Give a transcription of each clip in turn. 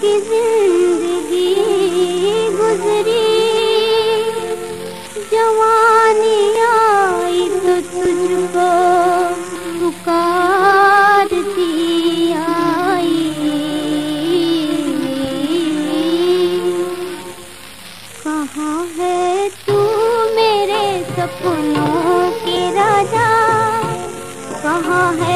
की ज़िंदगी गुजरी। जवानी तो तुझको पुकारती है तू मेरे सपनों के राजा? कहाँ है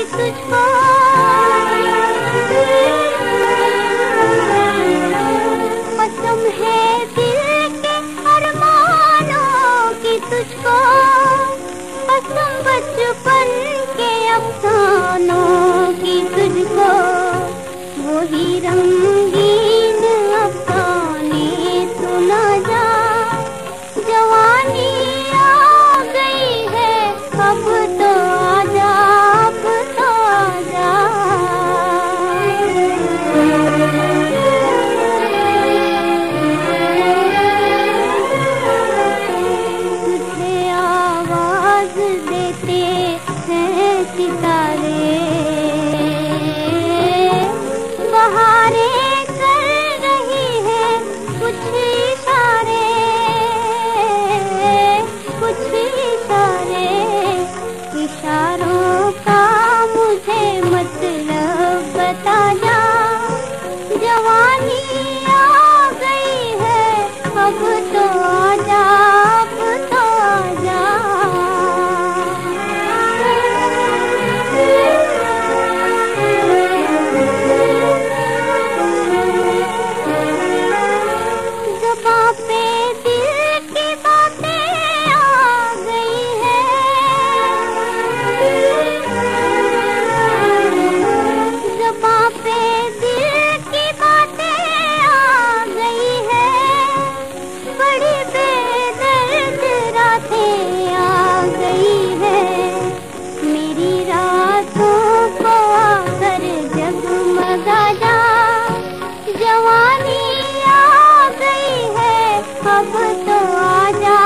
अरमानों की अब तो आजा